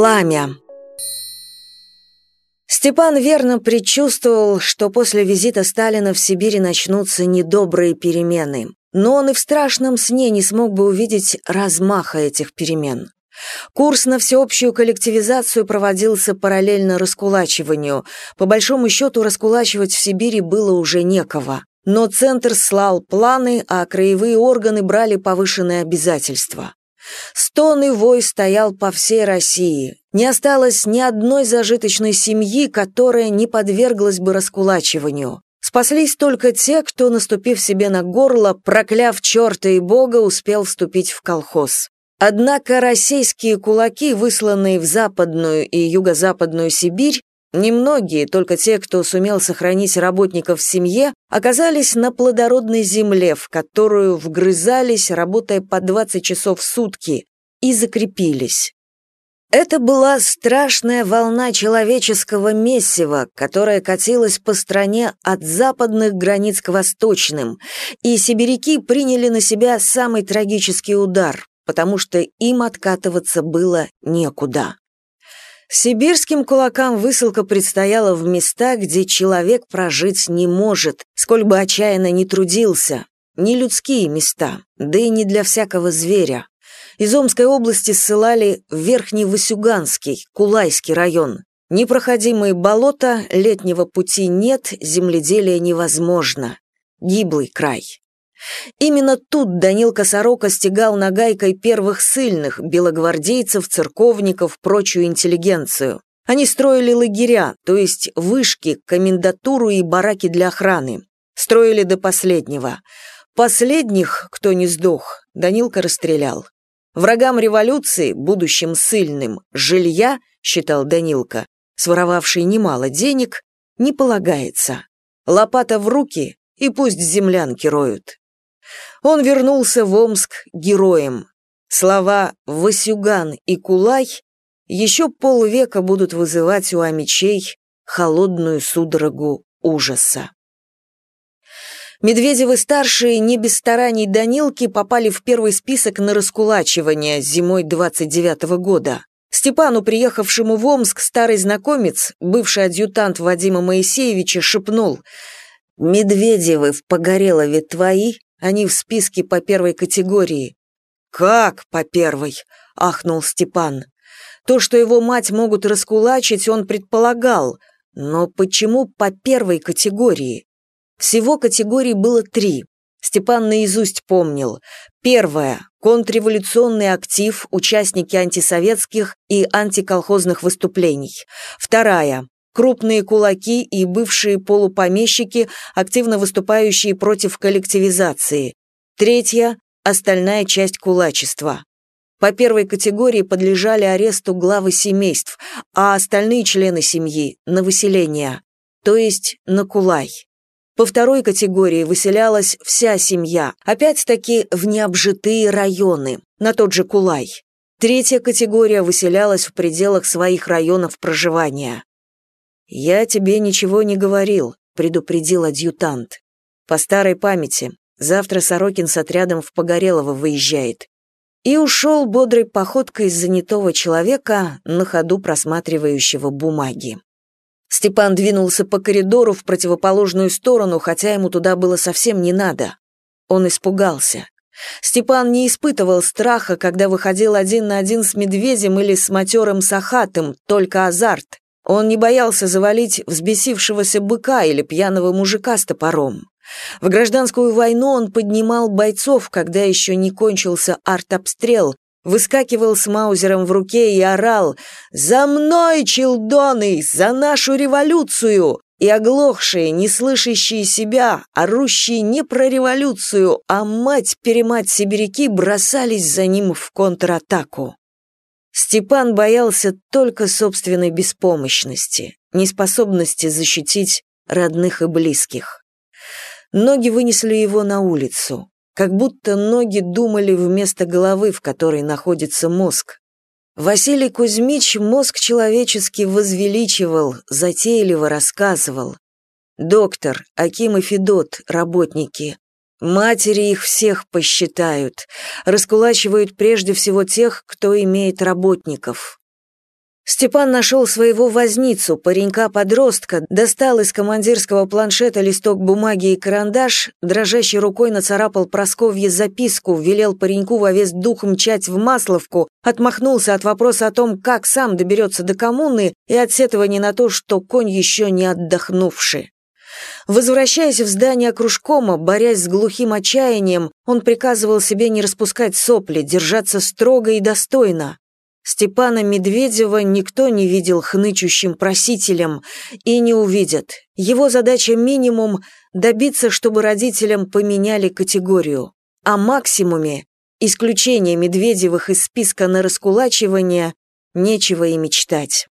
Пламя. Степан верно предчувствовал, что после визита Сталина в Сибири начнутся недобрые перемены. Но он и в страшном сне не смог бы увидеть размаха этих перемен. Курс на всеобщую коллективизацию проводился параллельно раскулачиванию. По большому счету, раскулачивать в Сибири было уже некого. Но Центр слал планы, а краевые органы брали повышенные обязательства. Стон и вой стоял по всей России. Не осталось ни одной зажиточной семьи, которая не подверглась бы раскулачиванию. Спаслись только те, кто, наступив себе на горло, прокляв черта и бога, успел вступить в колхоз. Однако российские кулаки, высланные в Западную и Юго-Западную Сибирь, немногие, только те, кто сумел сохранить работников в семье, оказались на плодородной земле, в которую вгрызались, работая по 20 часов в сутки, и закрепились. Это была страшная волна человеческого месива, которая катилась по стране от западных границ к восточным, и сибиряки приняли на себя самый трагический удар, потому что им откатываться было некуда. Сибирским кулакам высылка предстояла в места, где человек прожить не может, сколь бы отчаянно не трудился. Не людские места, да и не для всякого зверя. Из Омской области ссылали в Верхний Васюганский, Кулайский район. Непроходимые болота, летнего пути нет, земледелие невозможно. Гиблый край. Именно тут Данил Косорока стегал нагайкой первых сыльных, белогвардейцев, церковников, прочую интеллигенцию. Они строили лагеря, то есть вышки, комендатуру и бараки для охраны. Строили до последнего. Последних, кто не сдох, Данилка расстрелял. Врагам революции, будущим сильным, жилья, считал Данилка, своровавший немало денег, не полагается. Лопата в руки, и пусть землянки роют. Он вернулся в Омск героем. Слова «Васюган» и «Кулай» еще полвека будут вызывать у амичей холодную судорогу ужаса. Медведевы-старшие не без стараний Данилки попали в первый список на раскулачивание зимой 29-го года. Степану, приехавшему в Омск, старый знакомец, бывший адъютант Вадима Моисеевича, шепнул «Медведевы в Погорелове твои, они в списке по первой категории». «Как по первой?» — ахнул Степан. То, что его мать могут раскулачить, он предполагал, но почему по первой категории? Всего категорий было три. Степан наизусть помнил. Первая – контрреволюционный актив, участники антисоветских и антиколхозных выступлений. Вторая – крупные кулаки и бывшие полупомещики, активно выступающие против коллективизации. Третья – остальная часть кулачества. По первой категории подлежали аресту главы семейств, а остальные члены семьи – на выселение, то есть на кулай. По второй категории выселялась вся семья, опять-таки в необжитые районы, на тот же Кулай. Третья категория выселялась в пределах своих районов проживания. «Я тебе ничего не говорил», — предупредил адъютант. «По старой памяти. Завтра Сорокин с отрядом в Погорелово выезжает». И ушел бодрой походкой занятого человека, на ходу просматривающего бумаги. Степан двинулся по коридору в противоположную сторону, хотя ему туда было совсем не надо. Он испугался. Степан не испытывал страха, когда выходил один на один с медведем или с матерым сахатым, только азарт. Он не боялся завалить взбесившегося быка или пьяного мужика с топором. В гражданскую войну он поднимал бойцов, когда еще не кончился артобстрел, выскакивал с маузером в руке и орал «За мной, челдоны! За нашу революцию!» И оглохшие, не слышащие себя, орущие не про революцию, а мать-перемать сибиряки бросались за ним в контратаку. Степан боялся только собственной беспомощности, неспособности защитить родных и близких. Ноги вынесли его на улицу как будто ноги думали вместо головы, в которой находится мозг. Василий Кузьмич мозг человеческий возвеличивал, затейливо рассказывал. Доктор, Аким и Федот, работники. Матери их всех посчитают, раскулачивают прежде всего тех, кто имеет работников. Степан нашел своего возницу, паренька-подростка, достал из командирского планшета листок бумаги и карандаш, дрожащей рукой нацарапал Просковье записку, велел пареньку во весь дух мчать в Масловку, отмахнулся от вопроса о том, как сам доберется до коммуны и от сетования на то, что конь еще не отдохнувший. Возвращаясь в здание кружкома, борясь с глухим отчаянием, он приказывал себе не распускать сопли, держаться строго и достойно. Степана Медведева никто не видел хнычущим просителем и не увидит. Его задача минимум – добиться, чтобы родителям поменяли категорию. О максимуме, исключение Медведевых из списка на раскулачивание, нечего и мечтать.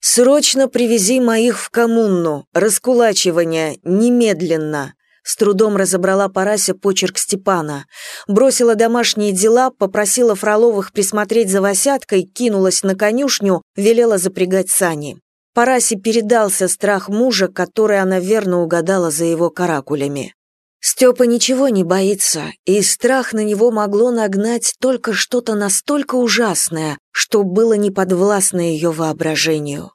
«Срочно привези моих в коммуну, раскулачивание, немедленно», с трудом разобрала Парася почерк Степана. Бросила домашние дела, попросила Фроловых присмотреть за Васяткой, кинулась на конюшню, велела запрягать сани. Парасе передался страх мужа, который она верно угадала за его каракулями. Степа ничего не боится, и страх на него могло нагнать только что-то настолько ужасное, что было неподвластно ее воображению.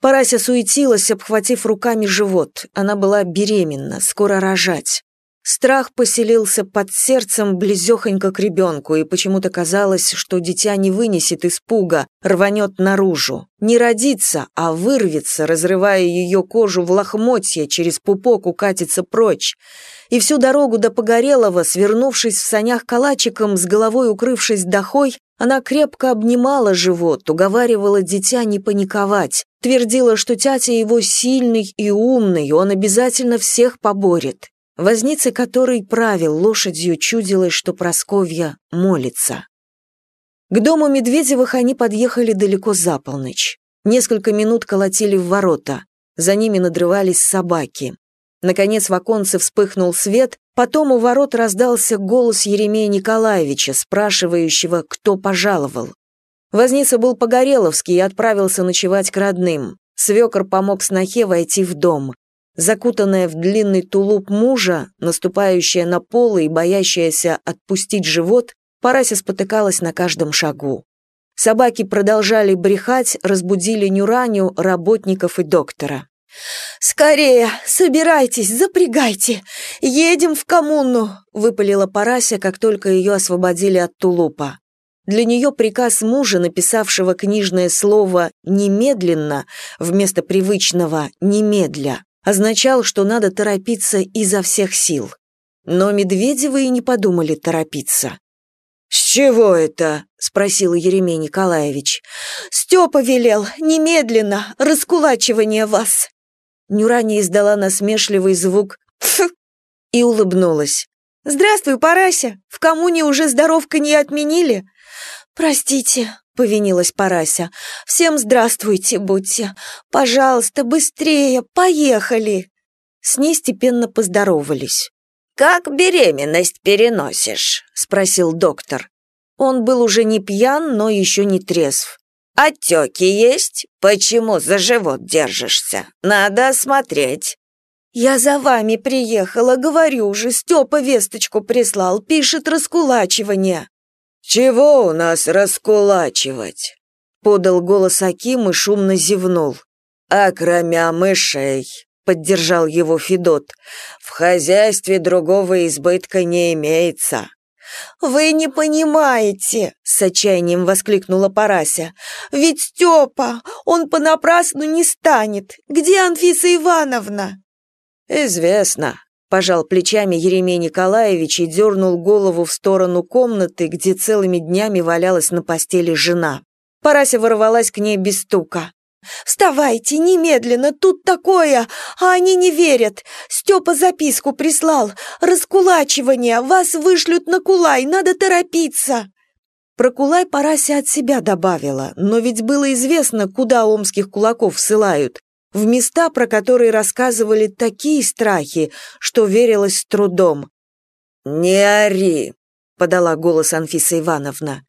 Парася суетилась, обхватив руками живот. Она была беременна, скоро рожать. Страх поселился под сердцем близехонько к ребенку, и почему-то казалось, что дитя не вынесет испуга, рванет наружу. Не родится, а вырвется, разрывая ее кожу в лохмотье, через пупок укатится прочь. И всю дорогу до Погорелого, свернувшись в санях калачиком, с головой укрывшись дохой, она крепко обнимала живот, уговаривала дитя не паниковать, твердила, что тятя его сильный и умный, он обязательно всех поборет. Вознице, который правил лошадью, чудилось, что Просковья молится. К дому Медведевых они подъехали далеко за полночь. Несколько минут колотили в ворота. За ними надрывались собаки. Наконец в оконце вспыхнул свет, потом у ворот раздался голос Еремея Николаевича, спрашивающего, кто пожаловал. Возница был Погореловский и отправился ночевать к родным. Свекор помог снохе войти в дом. Закутанная в длинный тулуп мужа, наступающая на полы и боящаяся отпустить живот, Парася спотыкалась на каждом шагу. Собаки продолжали брехать, разбудили Нюраню, работников и доктора. «Скорее, собирайтесь, запрягайте! Едем в коммуну!» — выпалила Парася, как только ее освободили от тулупа. Для нее приказ мужа, написавшего книжное слово «немедленно» вместо привычного «немедля», означал, что надо торопиться изо всех сил. Но Медведевы и не подумали торопиться. «С чего это?» — спросил Еремей Николаевич. «Степа велел, немедленно, раскулачивание вас!» Нюрани издала насмешливый звук «Пф!» и улыбнулась. «Здравствуй, Парася! В коммуне уже здоровка не отменили?» «Простите», — повинилась Парася. «Всем здравствуйте будьте. Пожалуйста, быстрее, поехали!» С ней степенно поздоровались. «Как беременность переносишь?» — спросил доктор. Он был уже не пьян, но еще не трезв. «Отеки есть? Почему за живот держишься? Надо осмотреть». «Я за вами приехала, говорю же, Степа весточку прислал, пишет раскулачивание». «Чего у нас раскулачивать?» — подал голос Аким и шумно зевнул. «А кроме мышей», — поддержал его Федот, — «в хозяйстве другого избытка не имеется». «Вы не понимаете!» — с отчаянием воскликнула Парася. «Ведь Степа, он понапрасну не станет. Где Анфиса Ивановна?» «Известно», — пожал плечами Еремей Николаевич и дернул голову в сторону комнаты, где целыми днями валялась на постели жена. Парася ворвалась к ней без стука. «Вставайте, немедленно, тут такое, а они не верят. Степа записку прислал. Раскулачивание, вас вышлют на кулай, надо торопиться». Про кулай Парася от себя добавила, но ведь было известно, куда омских кулаков ссылают. В места, про которые рассказывали такие страхи, что верилось с трудом. «Не ори», — подала голос Анфиса Ивановна.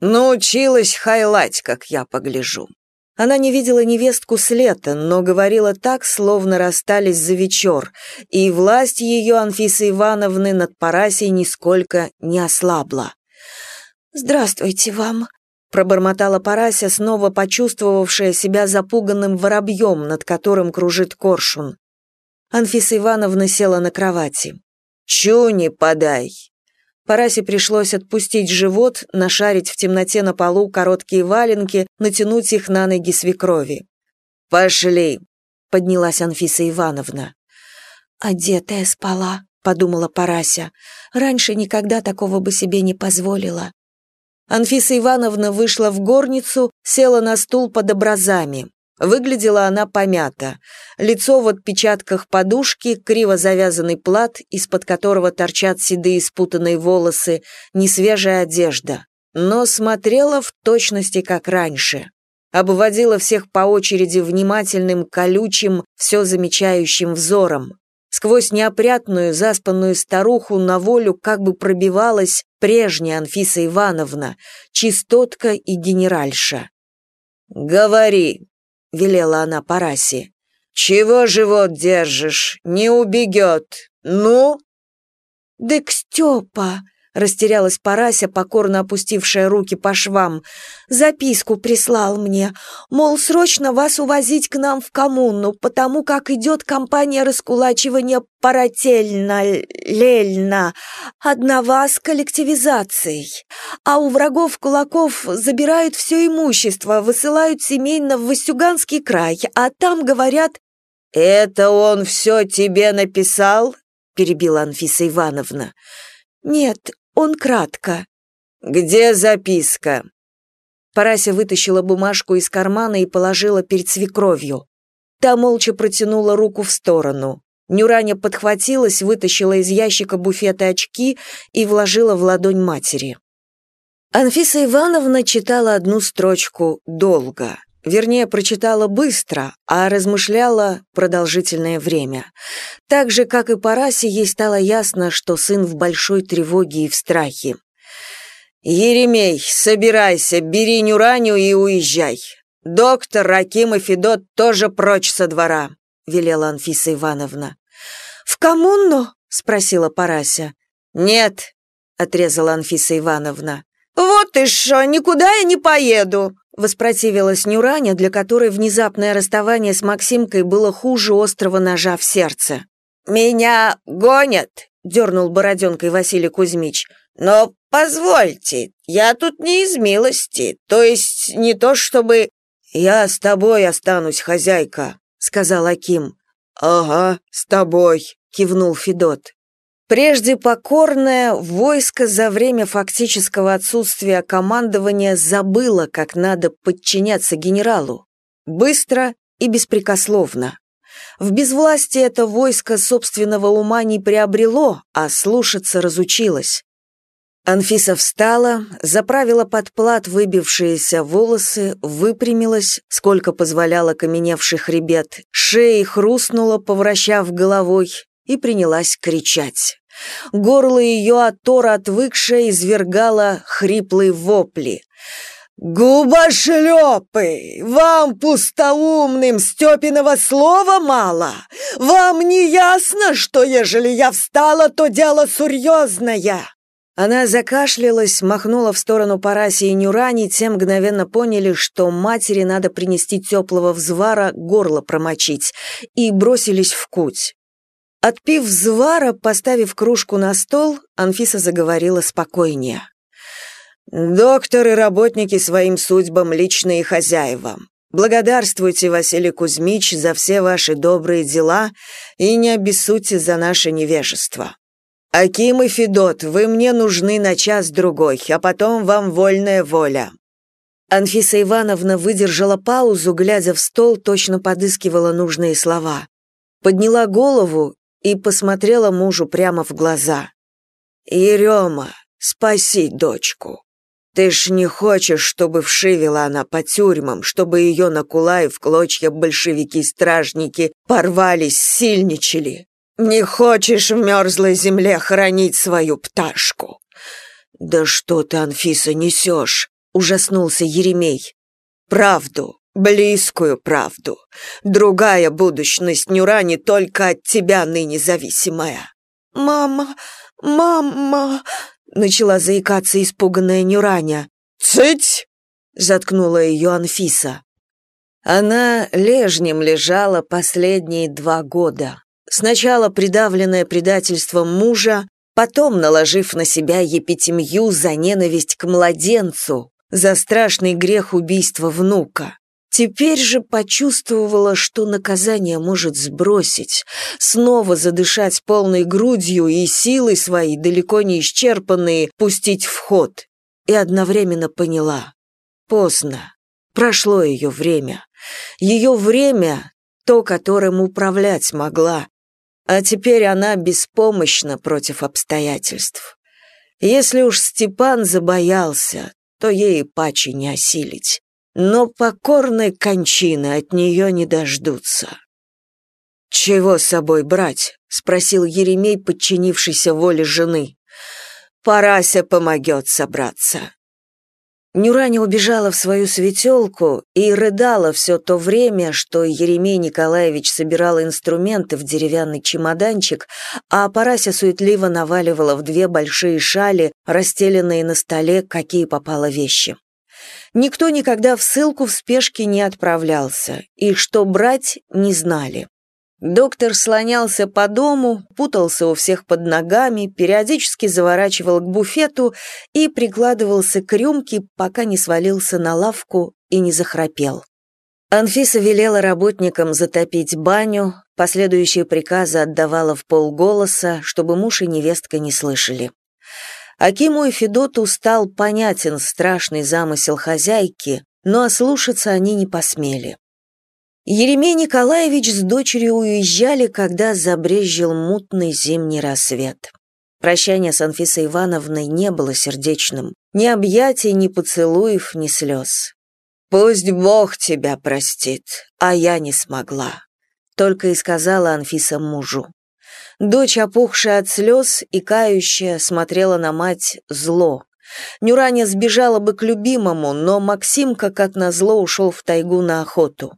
«Научилась хайлать, как я погляжу». Она не видела невестку с лета, но говорила так, словно расстались за вечер, и власть ее Анфисы Ивановны над Парасей нисколько не ослабла. «Здравствуйте вам», пробормотала Парася, снова почувствовавшая себя запуганным воробьем, над которым кружит коршун. Анфиса Ивановна села на кровати. «Чуни подай!» Парасе пришлось отпустить живот, нашарить в темноте на полу короткие валенки, натянуть их на ноги свекрови. «Пошли!» — поднялась Анфиса Ивановна. «Одетая спала», — подумала Парася. «Раньше никогда такого бы себе не позволила». Анфиса Ивановна вышла в горницу, села на стул под образами. Выглядела она помято. Лицо в отпечатках подушки, криво завязанный плат, из-под которого торчат седые спутанные волосы, несвежая одежда. Но смотрела в точности, как раньше. Обводила всех по очереди внимательным, колючим, все замечающим взором. Сквозь неопрятную, заспанную старуху на волю как бы пробивалась прежняя Анфиса Ивановна, чистотка и генеральша. «Говори», — велела она Парасе. «Чего живот держишь? Не убегет. Ну?» «Дык Степа!» — растерялась Парася, покорно опустившая руки по швам. «Записку прислал мне, мол, срочно вас увозить к нам в коммуну, потому как идет кампания раскулачивания парательно-лельно, одного с коллективизацией. А у врагов кулаков забирают все имущество, высылают семейно в Васюганский край, а там говорят... «Это он все тебе написал?» — перебила Анфиса Ивановна. «Нет, он кратко». «Где записка?» Парася вытащила бумажку из кармана и положила перед свекровью. Та молча протянула руку в сторону. Нюраня подхватилась, вытащила из ящика буфета очки и вложила в ладонь матери. Анфиса Ивановна читала одну строчку долго. Вернее, прочитала быстро, а размышляла продолжительное время. Так же, как и Парасе, ей стало ясно, что сын в большой тревоге и в страхе. «Еремей, собирайся, бери Нюраню и уезжай. Доктор, Раким и Федот тоже прочь со двора», — велела Анфиса Ивановна. «В коммуну?» — спросила Парася. «Нет», — отрезала Анфиса Ивановна. «Вот и шо, никуда я не поеду!» Воспротивилась Нюраня, для которой внезапное расставание с Максимкой было хуже острого ножа в сердце. «Меня гонят!» — дернул бороденкой Василий Кузьмич. «Но позвольте, я тут не из милости, то есть не то чтобы...» «Я с тобой останусь, хозяйка», — сказал Аким. «Ага, с тобой», — кивнул Федот. Прежде покорное, войско за время фактического отсутствия командования забыло, как надо подчиняться генералу. Быстро и беспрекословно. В безвластии это войско собственного ума не приобрело, а слушаться разучилось. Анфиса встала, заправила под плат выбившиеся волосы, выпрямилась, сколько позволяла каменевший хребет, шеей хрустнула, повращав головой, и принялась кричать. Горло ее от отвыкшее извергало хриплые вопли. «Губошлепы! Вам, пустоумным, Степиного слова мало? Вам не ясно, что, ежели я встала, то дело серьезное?» Она закашлялась, махнула в сторону Параси и Нюрани, те мгновенно поняли, что матери надо принести теплого взвара, горло промочить, и бросились в куть. Отпив взвара, поставив кружку на стол, Анфиса заговорила спокойнее. «Доктор и работники своим судьбам личные хозяева. Благодарствуйте, Василий Кузьмич, за все ваши добрые дела и не обессудьте за наше невежество. Аким и Федот, вы мне нужны на час-другой, а потом вам вольная воля». Анфиса Ивановна выдержала паузу, глядя в стол, точно подыскивала нужные слова. Подняла голову и посмотрела мужу прямо в глаза. «Ерема, спаси дочку. Ты ж не хочешь, чтобы вшивила она по тюрьмам, чтобы ее на кулай в клочья большевики-стражники порвались, сильничали. Не хочешь в мерзлой земле хоронить свою пташку». «Да что ты, Анфиса, несешь?» — ужаснулся Еремей. «Правду, Близкую правду. Другая будущность Нюра не только от тебя ныне зависимая. «Мама, мама!» — начала заикаться испуганная Нюраня. «Цыть!» — заткнула ее Анфиса. Она лежнем лежала последние два года. Сначала придавленная предательством мужа, потом наложив на себя епитемью за ненависть к младенцу, за страшный грех убийства внука. Теперь же почувствовала, что наказание может сбросить, снова задышать полной грудью и силы свои, далеко не исчерпанные, пустить в ход. И одновременно поняла. Поздно. Прошло ее время. Ее время — то, которым управлять могла. А теперь она беспомощна против обстоятельств. Если уж Степан забоялся, то ей паче не осилить. Но покорной кончины от нее не дождутся. «Чего с собой брать?» — спросил Еремей, подчинившийся воле жены. «Парася помогет собраться». Нюраня убежала в свою светелку и рыдала все то время, что Еремей Николаевич собирал инструменты в деревянный чемоданчик, а Парася суетливо наваливала в две большие шали, расстеленные на столе, какие попало вещи. Никто никогда в ссылку в спешке не отправлялся, и что брать не знали. Доктор слонялся по дому, путался у всех под ногами, периодически заворачивал к буфету и прикладывался к рюмке, пока не свалился на лавку и не захрапел. Анфиса велела работникам затопить баню, последующие приказы отдавала в полголоса, чтобы муж и невестка не слышали. Акиму и Федоту стал понятен страшный замысел хозяйки, но ослушаться они не посмели. Еремей Николаевич с дочерью уезжали, когда забрезжил мутный зимний рассвет. Прощание с Анфисой Ивановной не было сердечным. Ни объятий, ни поцелуев, ни слез. «Пусть Бог тебя простит, а я не смогла», — только и сказала Анфиса мужу. Дочь, опухшая от слез и кающая, смотрела на мать зло. Нюраня сбежала бы к любимому, но Максим, как от назло, ушел в тайгу на охоту.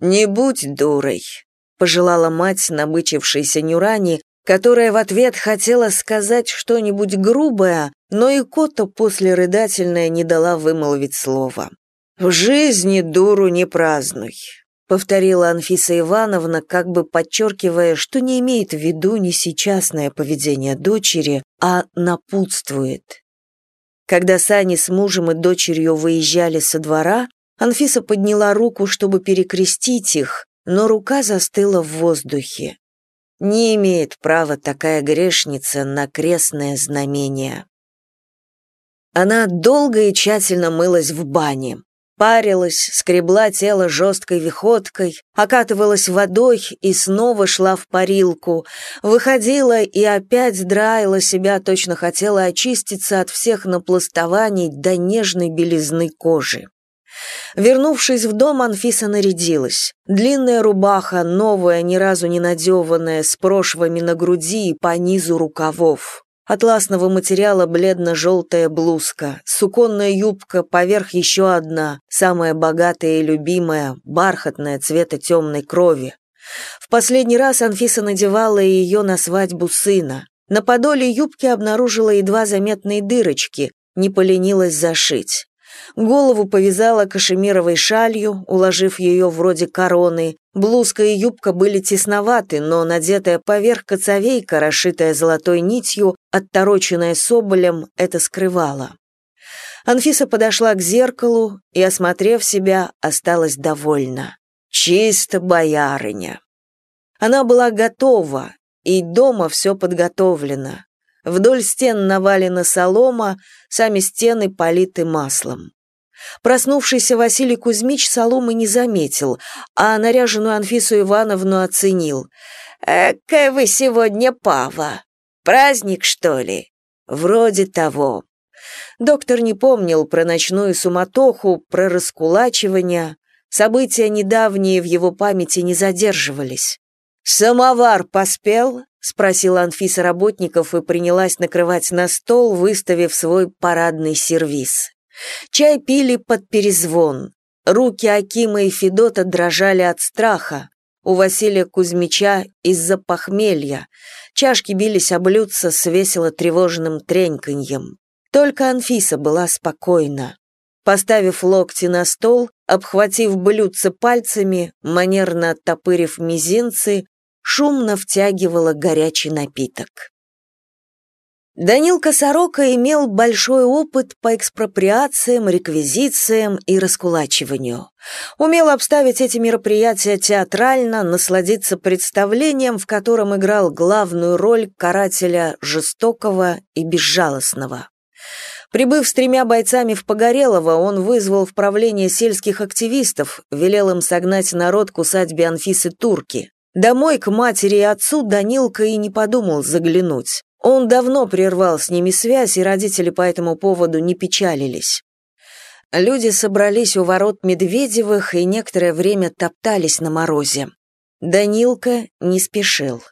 «Не будь дурой», — пожелала мать набычившейся Нюрани, которая в ответ хотела сказать что-нибудь грубое, но и кота после рыдательное не дала вымолвить слово. «В жизни дуру не празднуй», — повторила Анфиса Ивановна, как бы подчеркивая, что не имеет в виду не сейчасное поведение дочери, а напутствует. Когда Сани с мужем и дочерью выезжали со двора, Анфиса подняла руку, чтобы перекрестить их, но рука застыла в воздухе. Не имеет права такая грешница на крестное знамение. Она долго и тщательно мылась в бане. Парилась, скребла тело жесткой виходкой, окатывалась водой и снова шла в парилку, выходила и опять драила себя, точно хотела очиститься от всех напластований до нежной белизны кожи. Вернувшись в дом, Анфиса нарядилась. Длинная рубаха, новая, ни разу не надеванная, с прошвами на груди и по низу рукавов. Атласного материала бледно-желтая блузка, суконная юбка, поверх еще одна, самая богатая и любимая, бархатная цвета темной крови. В последний раз Анфиса надевала ее на свадьбу сына. На подоле юбки обнаружила едва заметные дырочки, не поленилась зашить. Голову повязала кашемировой шалью, уложив ее вроде короны. Блузка и юбка были тесноваты, но надетая поверх коцовейка, расшитая золотой нитью, оттороченная соболем, это скрывала. Анфиса подошла к зеркалу и, осмотрев себя, осталась довольна. Чисто боярыня. Она была готова, и дома все подготовлено. Вдоль стен навалена солома, сами стены политы маслом. Проснувшийся Василий Кузьмич соломы не заметил, а наряженную Анфису Ивановну оценил. «Экая вы сегодня пава! Праздник, что ли?» «Вроде того». Доктор не помнил про ночную суматоху, про раскулачивание. События недавние в его памяти не задерживались. «Самовар поспел?» — спросила Анфиса работников и принялась накрывать на стол, выставив свой парадный сервиз. Чай пили под перезвон. Руки Акима и Федота дрожали от страха. У Василия Кузьмича из-за похмелья. Чашки бились об блюдца с весело тревожным треньканьем. Только Анфиса была спокойна. Поставив локти на стол, обхватив блюдце пальцами, манерно оттопырив мизинцы, шумно втягивала горячий напиток. Данилка Сорока имел большой опыт по экспроприациям, реквизициям и раскулачиванию. Умел обставить эти мероприятия театрально, насладиться представлением, в котором играл главную роль карателя жестокого и безжалостного. Прибыв с тремя бойцами в Погорелово, он вызвал в правление сельских активистов, велел им согнать народ к усадьбе Анфисы Турки. Домой к матери и отцу Данилка и не подумал заглянуть. Он давно прервал с ними связь, и родители по этому поводу не печалились. Люди собрались у ворот Медведевых и некоторое время топтались на морозе. Данилка не спешил.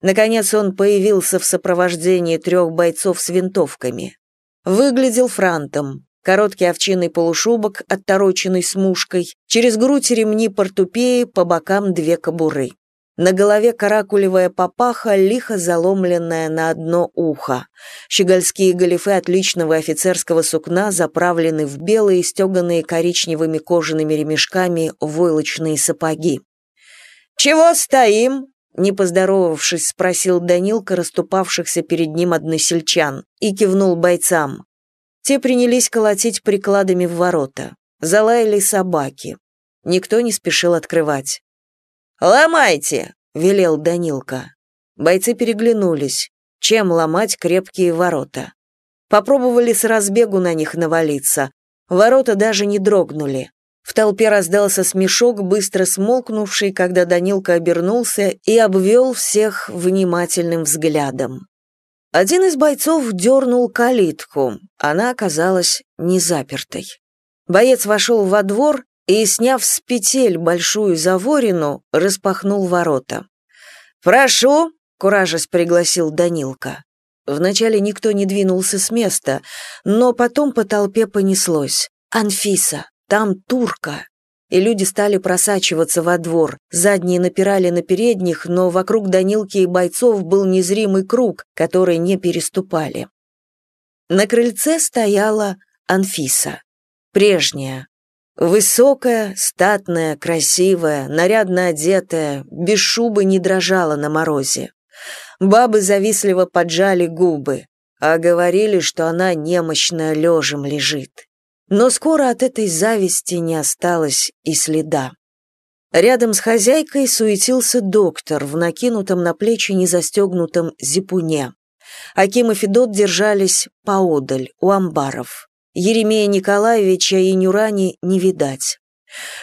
Наконец он появился в сопровождении трех бойцов с винтовками. Выглядел франтом. Короткий овчинный полушубок, оттороченный смушкой, через грудь ремни портупеи, по бокам две кобуры. На голове каракулевая папаха, лихо заломленная на одно ухо. Щегольские галифе отличного офицерского сукна заправлены в белые, стеганые коричневыми кожаными ремешками войлочные сапоги. «Чего стоим?» не поздоровавшись, спросил Данилка расступавшихся перед ним односельчан и кивнул бойцам. Те принялись колотить прикладами в ворота. Залаяли собаки. Никто не спешил открывать. «Ломайте!» — велел Данилка. Бойцы переглянулись. Чем ломать крепкие ворота? Попробовали с разбегу на них навалиться. Ворота даже не дрогнули. В толпе раздался смешок, быстро смолкнувший, когда Данилка обернулся и обвел всех внимательным взглядом. Один из бойцов дернул калитку, она оказалась не запертой. Боец вошел во двор и, сняв с петель большую заворину, распахнул ворота. «Прошу!» — куражес пригласил Данилка. Вначале никто не двинулся с места, но потом по толпе понеслось. «Анфиса! Там турка!» И люди стали просачиваться во двор. Задние напирали на передних, но вокруг Данилки и бойцов был незримый круг, который не переступали. На крыльце стояла Анфиса. Прежняя, Высокая, статная, красивая, нарядно одетая, без шубы не дрожала на морозе. Бабы завистливо поджали губы, а говорили, что она немощная лежем лежит. Но скоро от этой зависти не осталось и следа. Рядом с хозяйкой суетился доктор в накинутом на плечи незастегнутом зипуне. Аким и Федот держались поодаль, у амбаров. Еремея Николаевича и Нюрани не видать.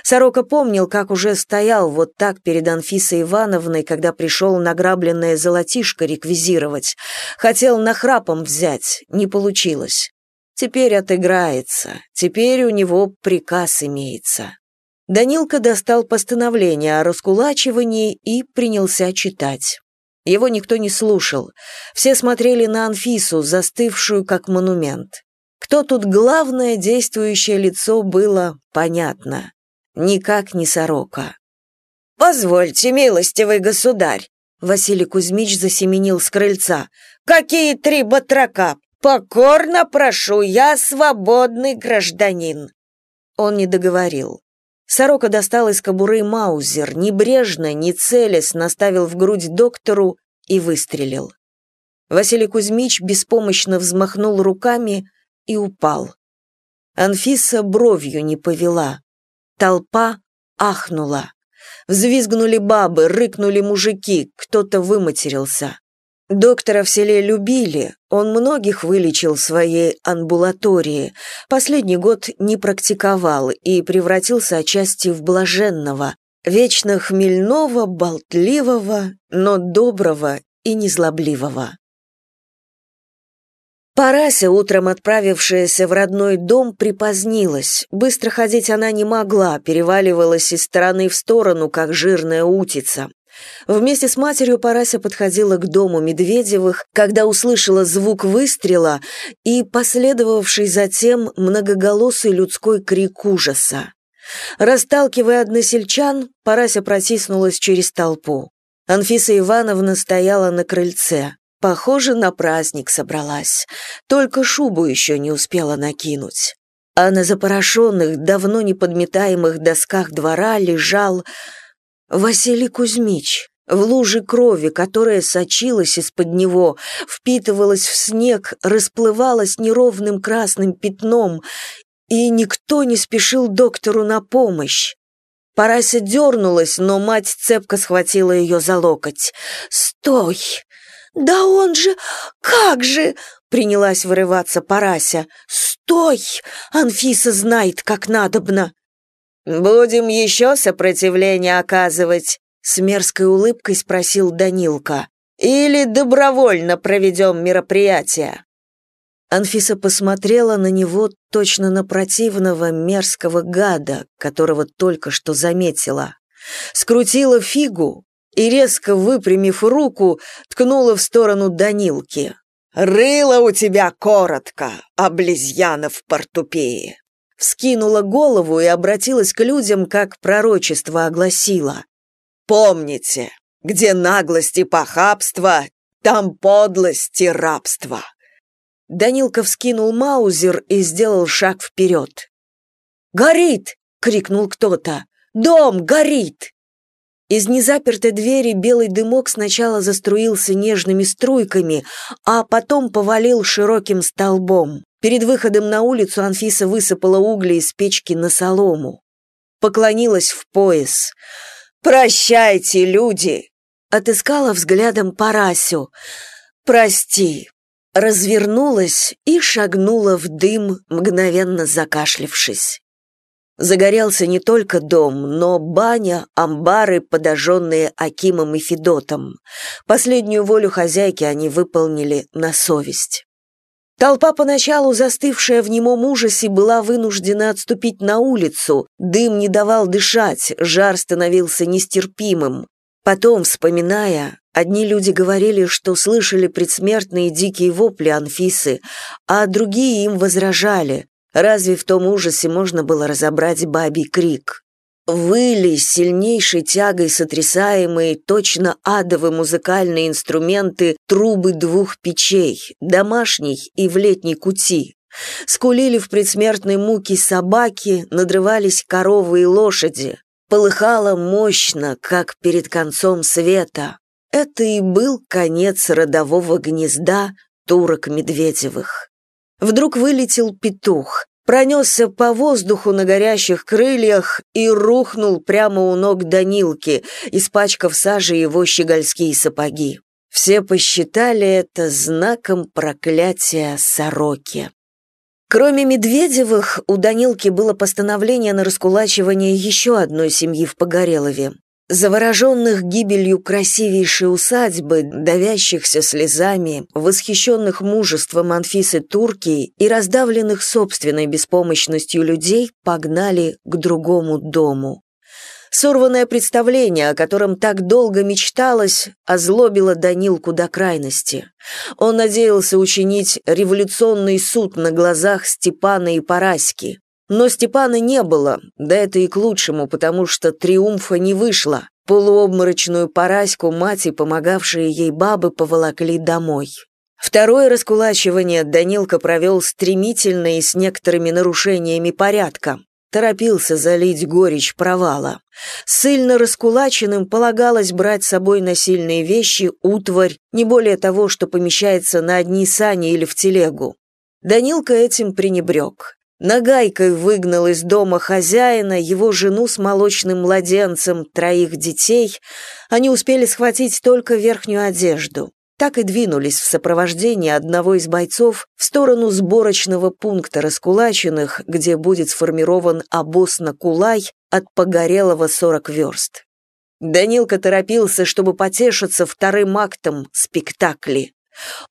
Сорока помнил, как уже стоял вот так перед Анфисой Ивановной, когда пришел награбленное золотишко реквизировать. Хотел нахрапом взять, не получилось. Теперь отыграется, теперь у него приказ имеется. Данилка достал постановление о раскулачивании и принялся читать. Его никто не слушал. Все смотрели на Анфису, застывшую как монумент. Кто тут главное действующее лицо было, понятно. Никак не сорока. «Позвольте, милостивый государь!» Василий Кузьмич засеменил с крыльца. «Какие три батрака! Покорно прошу, я свободный гражданин!» Он не договорил. Сорока достал из кобуры маузер, небрежно, не целясь, наставил в грудь доктору и выстрелил. Василий Кузьмич беспомощно взмахнул руками, и упал. Анфиса бровью не повела. Толпа ахнула. Взвизгнули бабы, рыкнули мужики, кто-то выматерился. Доктора в селе любили, он многих вылечил в своей амбулатории. Последний год не практиковал и превратился отчасти в блаженного, вечно хмельного, болтливого, но доброго и незлобливого. Парася, утром отправившаяся в родной дом, припозднилась. Быстро ходить она не могла, переваливалась из стороны в сторону, как жирная утица. Вместе с матерью Парася подходила к дому Медведевых, когда услышала звук выстрела и последовавший затем многоголосый людской крик ужаса. Расталкивая односельчан, Парася протиснулась через толпу. Анфиса Ивановна стояла на крыльце. Похоже, на праздник собралась. Только шубу еще не успела накинуть. а на запорошенных, давно не подметаемых досках двора лежал Василий Кузьмич в луже крови, которая сочилась из-под него, впитывалась в снег, расплывалась неровным красным пятном, и никто не спешил доктору на помощь. Парася дернулась, но мать цепко схватила ее за локоть. «Стой! Да он же... Как же...» — принялась вырываться Парася. «Стой! Анфиса знает, как надобно!» «Будем еще сопротивление оказывать?» С мерзкой улыбкой спросил Данилка. «Или добровольно проведем мероприятие?» Анфиса посмотрела на него точно на противного мерзкого гада, которого только что заметила. Скрутила фигу и, резко выпрямив руку, ткнула в сторону Данилки. «Рыло у тебя коротко, облизьянов портупеи!» Вскинула голову и обратилась к людям, как пророчество огласила. «Помните, где наглость и похабство, там подлость и рабство!» Данилка вскинул маузер и сделал шаг вперед. «Горит!» — крикнул кто-то. «Дом горит!» Из незапертой двери белый дымок сначала заструился нежными струйками, а потом повалил широким столбом. Перед выходом на улицу Анфиса высыпала угли из печки на солому. Поклонилась в пояс. «Прощайте, люди!» Отыскала взглядом Парасю. «Прости, развернулась и шагнула в дым, мгновенно закашлившись. Загорелся не только дом, но баня, амбары, подожженные Акимом и Федотом. Последнюю волю хозяйки они выполнили на совесть. Толпа, поначалу застывшая в немом ужасе, была вынуждена отступить на улицу, дым не давал дышать, жар становился нестерпимым. Потом, вспоминая, одни люди говорили, что слышали предсмертные дикие вопли Анфисы, а другие им возражали. Разве в том ужасе можно было разобрать бабий крик? Выли сильнейшей тягой сотрясаемые точно адовые музыкальные инструменты трубы двух печей, домашней и в летней кути. Скулили в предсмертной муке собаки, надрывались коровы и лошади. Полыхало мощно, как перед концом света. Это и был конец родового гнезда турок Медведевых. Вдруг вылетел петух, пронесся по воздуху на горящих крыльях и рухнул прямо у ног Данилки, испачкав сажи его щегольские сапоги. Все посчитали это знаком проклятия сороки. Кроме Медведевых, у Данилки было постановление на раскулачивание еще одной семьи в Погорелове. Завороженных гибелью красивейшей усадьбы, давящихся слезами, восхищенных мужеством Анфисы Турки и раздавленных собственной беспомощностью людей погнали к другому дому. Сорванное представление, о котором так долго мечталось, озлобило Данилку до крайности. Он надеялся учинить революционный суд на глазах Степана и Параськи. Но Степана не было, да это и к лучшему, потому что триумфа не вышло. Полуобморочную Параську мать и помогавшие ей бабы поволокли домой. Второе раскулачивание Данилка провел стремительно и с некоторыми нарушениями порядка торопился залить горечь провала. Сильно раскулаченным полагалось брать с собой насильные вещи, утварь, не более того, что помещается на одни сани или в телегу. Данилка этим пренебрег. Нагайкой выгнал из дома хозяина, его жену с молочным младенцем, троих детей. Они успели схватить только верхнюю одежду так и двинулись в сопровождении одного из бойцов в сторону сборочного пункта раскулаченных, где будет сформирован обоз на Кулай от Погорелого 40 верст. Данилка торопился, чтобы потешиться вторым актом спектакли.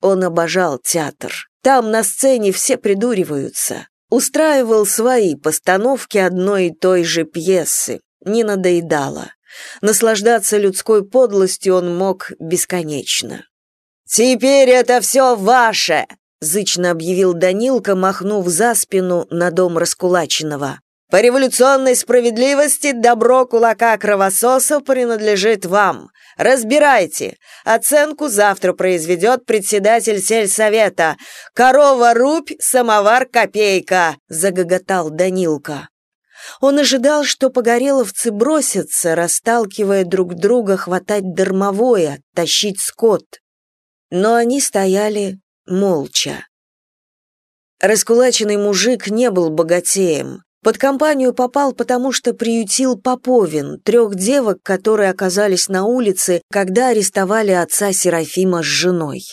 Он обожал театр. Там на сцене все придуриваются. Устраивал свои постановки одной и той же пьесы. Не надоедало. Наслаждаться людской подлостью он мог бесконечно. «Теперь это все ваше!» — зычно объявил Данилка, махнув за спину на дом Раскулаченного. По революционной справедливости добро кулака кровососа принадлежит вам. Разбирайте. Оценку завтра произведет председатель сельсовета. Корова рубь, самовар копейка, загоготал Данилка. Он ожидал, что погореловцы бросятся, расталкивая друг друга, хватать дармовое, тащить скот. Но они стояли молча. Раскулаченный мужик не был богатеем. Под компанию попал, потому что приютил Поповин, трех девок, которые оказались на улице, когда арестовали отца Серафима с женой.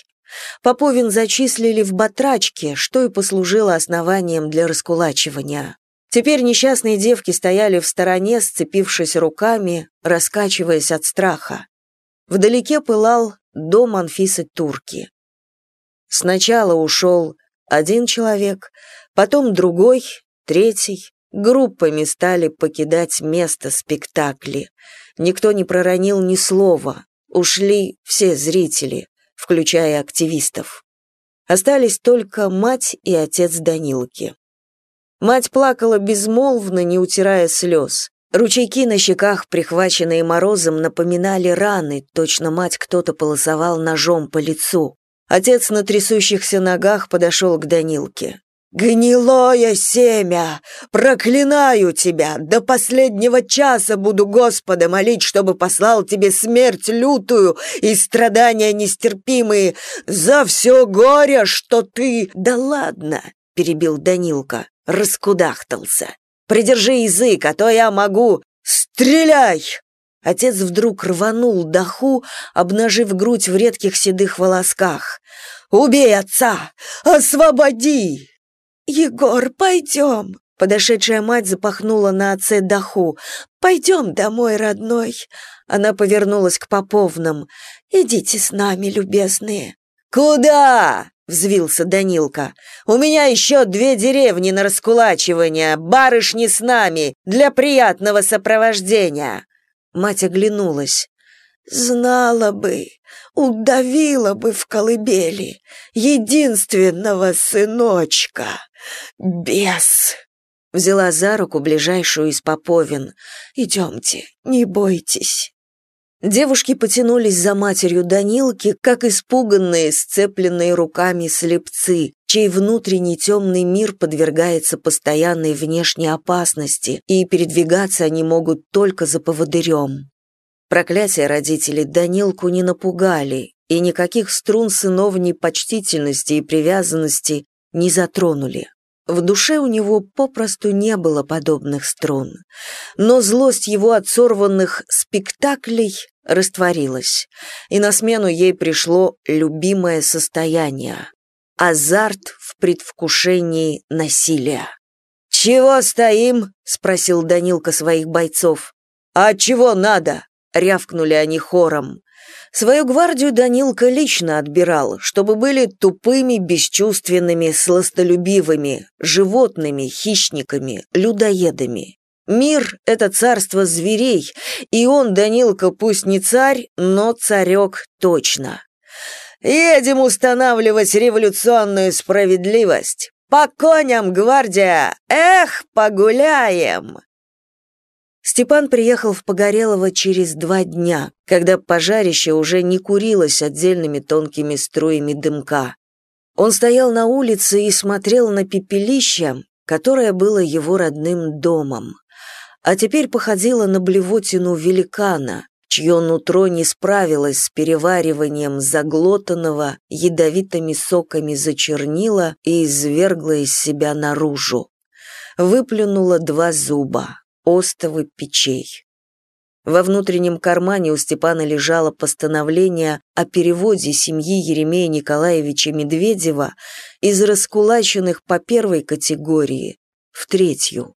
Поповин зачислили в батрачки, что и послужило основанием для раскулачивания. Теперь несчастные девки стояли в стороне, сцепившись руками, раскачиваясь от страха. Вдалеке пылал дом Анфисы Турки. Сначала ушел один человек, потом другой, третий, Группами стали покидать место спектакли. Никто не проронил ни слова. Ушли все зрители, включая активистов. Остались только мать и отец Данилки. Мать плакала безмолвно, не утирая слез. Ручейки на щеках, прихваченные морозом, напоминали раны, точно мать кто-то полосовал ножом по лицу. Отец на трясущихся ногах подошел к Данилке. «Гнилое семя! Проклинаю тебя! До последнего часа буду Господа молить, чтобы послал тебе смерть лютую и страдания нестерпимые за все горе, что ты...» «Да ладно!» — перебил Данилка, раскудахтался. «Придержи язык, а то я могу... Стреляй!» Отец вдруг рванул даху, обнажив грудь в редких седых волосках. «Убей отца! Освободи!» «Егор, пойдем!» Подошедшая мать запахнула на отце даху. «Пойдем домой, родной!» Она повернулась к Поповным. «Идите с нами, любезные!» «Куда?» — взвился Данилка. «У меня еще две деревни на раскулачивание, барышни с нами, для приятного сопровождения!» Мать оглянулась. «Знала бы, удавила бы в колыбели единственного сыночка!» «Бес!» Взяла за руку ближайшую из поповин. «Идемте, не бойтесь». Девушки потянулись за матерью Данилки, как испуганные, сцепленные руками слепцы, чей внутренний темный мир подвергается постоянной внешней опасности, и передвигаться они могут только за поводырем. Проклятия родителей Данилку не напугали, и никаких струн сыновней почтительности и привязанности не затронули. В душе у него попросту не было подобных струн, но злость его от сорванных спектаклей растворилась, и на смену ей пришло любимое состояние — азарт в предвкушении насилия. «Чего стоим?» — спросил Данилка своих бойцов. «А чего надо?» — рявкнули они хором. Свою гвардию Данилка лично отбирал, чтобы были тупыми, бесчувственными, сластолюбивыми, животными, хищниками, людоедами. Мир — это царство зверей, и он, Данилка, пусть не царь, но царек точно. Едем устанавливать революционную справедливость. По коням, гвардия! Эх, погуляем! Степан приехал в Погорелово через два дня, когда пожарище уже не курилось отдельными тонкими струями дымка. Он стоял на улице и смотрел на пепелище, которое было его родным домом, а теперь походило на блевотину великана, чье нутро не справилось с перевариванием заглотанного ядовитыми соками зачернила и извергло из себя наружу. Выплюнуло два зуба остовы печей. Во внутреннем кармане у Степана лежало постановление о переводе семьи Еремея Николаевича Медведева из раскулаченных по первой категории в третью.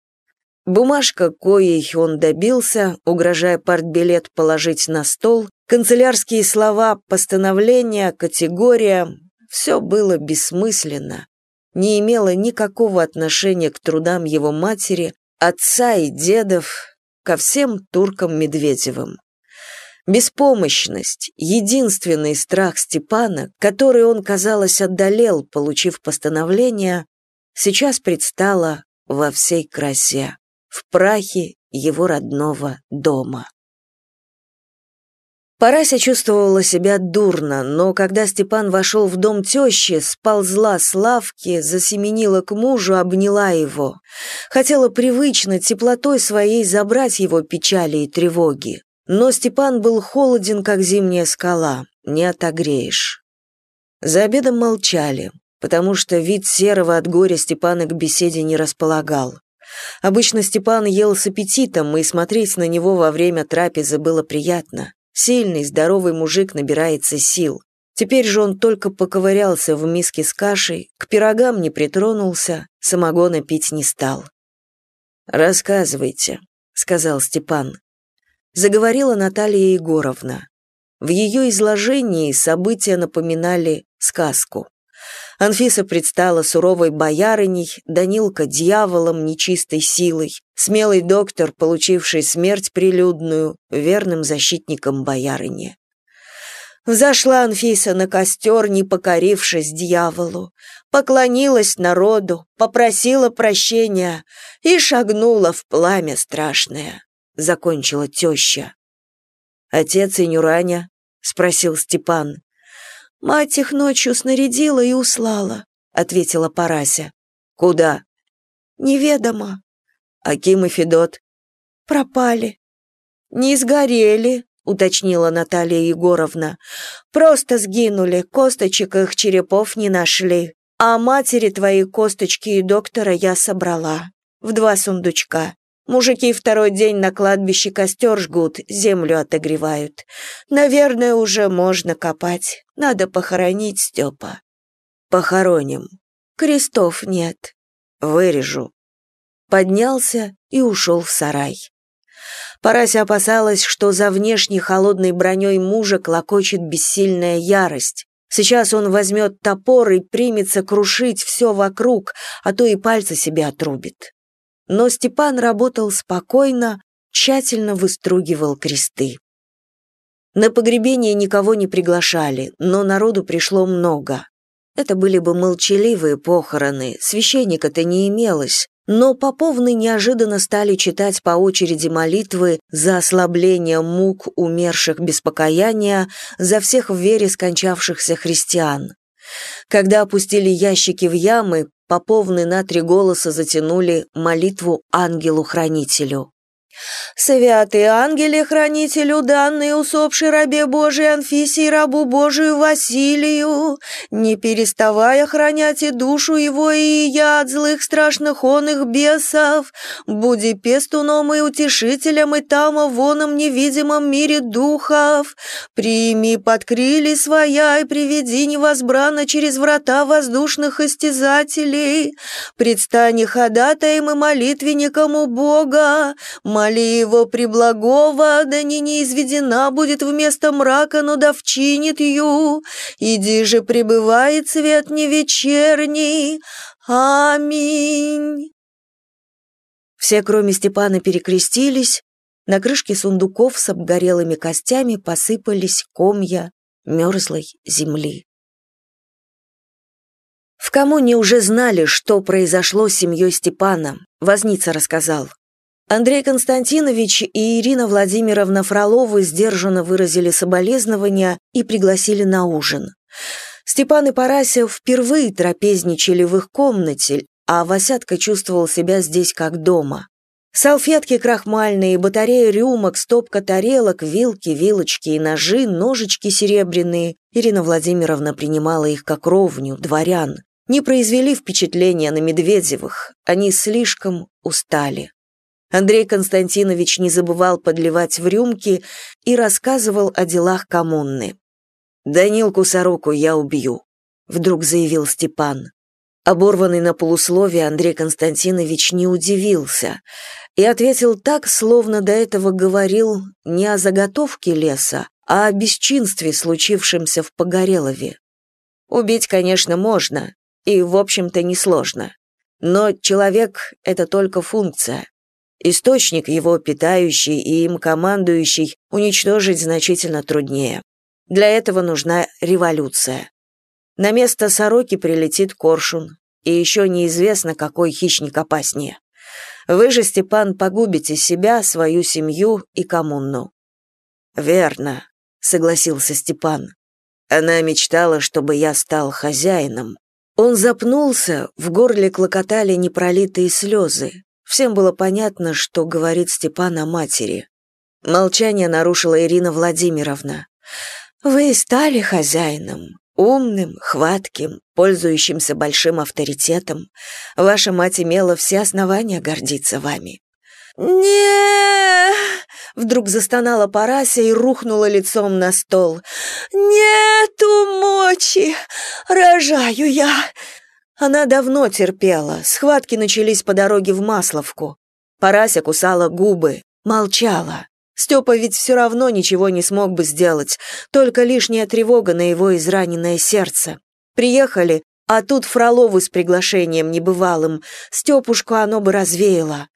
Бумажка, коей он добился, угрожая партбилет положить на стол, канцелярские слова, постановление, категория — все было бессмысленно, не имело никакого отношения к трудам его матери, отца и дедов, ко всем туркам Медведевым. Беспомощность, единственный страх Степана, который он, казалось, отдалел, получив постановление, сейчас предстала во всей красе. в прахе его родного дома. Парася чувствовала себя дурно, но когда Степан вошел в дом тещи, сползла с лавки, засеменила к мужу, обняла его. Хотела привычно, теплотой своей забрать его печали и тревоги. Но Степан был холоден, как зимняя скала, не отогреешь. За обедом молчали, потому что вид серого от горя Степана к беседе не располагал. Обычно Степан ел с аппетитом, и смотреть на него во время трапезы было приятно. Сильный, здоровый мужик набирается сил. Теперь же он только поковырялся в миске с кашей, к пирогам не притронулся, самогона пить не стал. «Рассказывайте», — сказал Степан. Заговорила Наталья Егоровна. В ее изложении события напоминали сказку. Анфиса предстала суровой боярыней, Данилка — дьяволом нечистой силой, смелый доктор, получивший смерть прилюдную, верным защитником боярыни. Взошла Анфиса на костер, не покорившись дьяволу, поклонилась народу, попросила прощения и шагнула в пламя страшное, — закончила теща. «Отец и Нюраня?» — спросил Степан. «Мать их ночью снарядила и услала», — ответила Парася. «Куда?» «Неведомо». «Аким и Федот?» «Пропали». «Не сгорели», — уточнила Наталья Егоровна. «Просто сгинули, косточек их черепов не нашли. А матери твои косточки и доктора я собрала. В два сундучка. Мужики второй день на кладбище костер жгут, землю отогревают. Наверное, уже можно копать. Надо похоронить Степа. Похороним. Крестов нет. Вырежу. Поднялся и ушел в сарай. Парася опасалась, что за внешней холодной броней мужа клокочет бессильная ярость. Сейчас он возьмет топор и примется крушить все вокруг, а то и пальцы себе отрубит но Степан работал спокойно, тщательно выстругивал кресты. На погребение никого не приглашали, но народу пришло много. Это были бы молчаливые похороны, священника-то не имелось, но поповны неожиданно стали читать по очереди молитвы за ослабление мук умерших без покаяния, за всех в вере скончавшихся христиан. Когда опустили ящики в ямы, поповны на три голоса затянули молитву ангелу-хранителю. Святый ангеле-хранителю, данный усопшей рабе Божией Анфисии рабу Божию Василию, не переставая охранять и душу его, и я от злых страшных он их бесов, буди пестуном и утешителем и там воном невидимом мире духов, прими под крили своя и приведи невозбранно через врата воздушных истязателей, предстани ходатаем и молитвенником у Бога, Моли его преблагого, да не неизведена будет вместо мрака, но да вчинит ю. Иди же пребывает цвет не вечерний. Аминь. Все, кроме Степана, перекрестились. На крышке сундуков с обгорелыми костями посыпались комья мерзлой земли. В коммуне уже знали, что произошло с семьей Степана. Возница рассказал. Андрей Константинович и Ирина Владимировна Фроловы сдержанно выразили соболезнования и пригласили на ужин. Степан и Парася впервые трапезничали в их комнате, а Васятка чувствовал себя здесь как дома. Салфетки крахмальные, батарея рюмок, стопка тарелок, вилки, вилочки и ножи, ножички серебряные. Ирина Владимировна принимала их как ровню, дворян. Не произвели впечатления на Медведевых, они слишком устали. Андрей Константинович не забывал подливать в рюмки и рассказывал о делах коммуны. «Данилку Сороку я убью», — вдруг заявил Степан. Оборванный на полусловие Андрей Константинович не удивился и ответил так, словно до этого говорил не о заготовке леса, а о бесчинстве, случившемся в Погорелове. Убить, конечно, можно, и, в общем-то, несложно. Но человек — это только функция. Источник его питающий и им командующий уничтожить значительно труднее. Для этого нужна революция. На место сороки прилетит коршун, и еще неизвестно, какой хищник опаснее. Вы же, Степан, погубите себя, свою семью и коммуну». «Верно», — согласился Степан. Она мечтала, чтобы я стал хозяином. Он запнулся, в горле клокотали непролитые слезы. Всем было понятно, что говорит Степан о матери. Молчание нарушила Ирина Владимировна. «Вы стали хозяином, умным, хватким, пользующимся большим авторитетом. Ваша мать имела все основания гордиться вами». не Вдруг застонала Парася и рухнула лицом на стол. «Нету мочи! Рожаю я!» Она давно терпела, схватки начались по дороге в Масловку. Парася кусала губы, молчала. Степа ведь все равно ничего не смог бы сделать, только лишняя тревога на его израненное сердце. Приехали, а тут Фролову с приглашением небывалым. Степушку оно бы развеяло.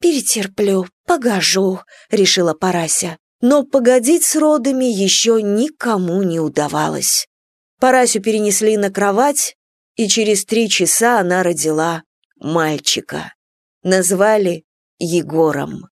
«Перетерплю, погожу», — решила Парася. Но погодить с родами еще никому не удавалось. Парасю перенесли на кровать, и через три часа она родила мальчика. Назвали Егором.